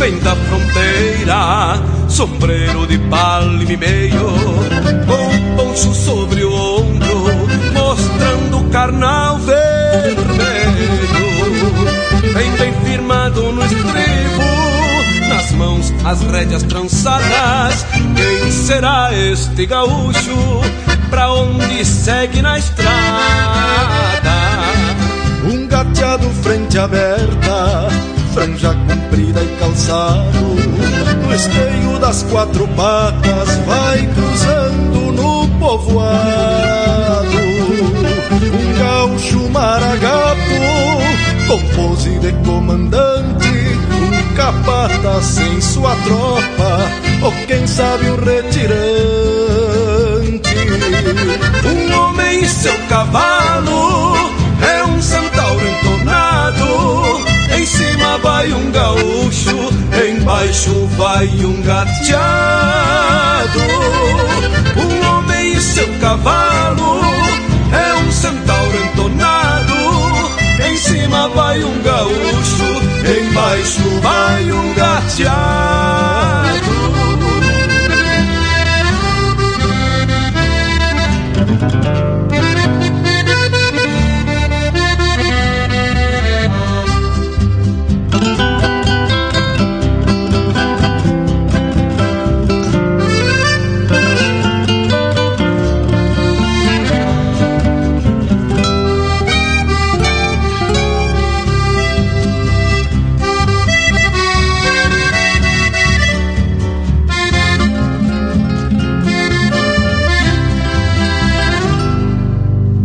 vem da fronteira, sombreiro de palme meio, com poncho sobre o ombro, mostrando carnal vermelho. Vem bem firmado no estribo, nas mãos as rédeas trançadas. Quem será este gaúcho? Pra onde segue na estrada? Um gateado frente aberta franja no esteio das quatro patas, vai cruzando no povoado. Um gaúcho maragato, com pose de comandante, um capata sem sua tropa, ou quem sabe um retirante. Um homem e seu cavalo, vai um gateado. Um homem e seu cavalo é um centauro entonado. Em cima vai um gaúcho, embaixo vai um gateado.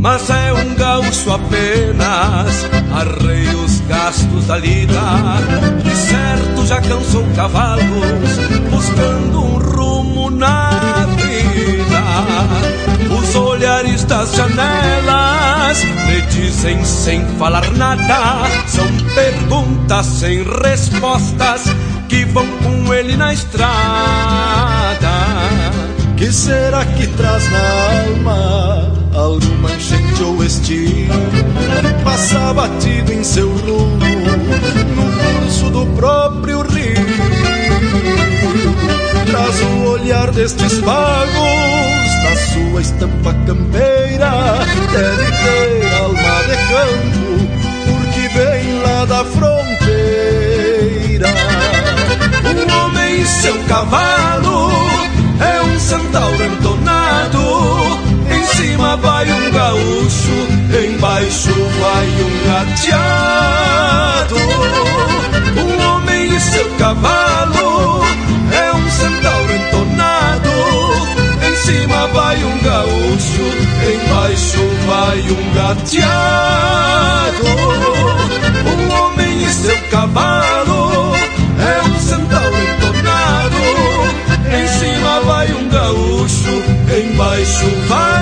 Mas é um gaúcho apenas. Arrei os gastos da lida, de certo já cansou cavalos, buscando um rumo na vida. Os olhares das janelas me dizem sem falar nada, são perguntas sem respostas que vão com ele na estrada. Que será que traz na alma alguma enchente ou estio? Passa batido em seu rumo, no curso do próprio rio. Traz o olhar destes pagos, na sua estampa campeira. Deve ter alma de campo, porque vem lá da fronteira. Um homem e seu cavalo é um centauro gateado. Um homem e seu cavalo é um centauro entonado. Em cima vai um gaúcho, embaixo vai.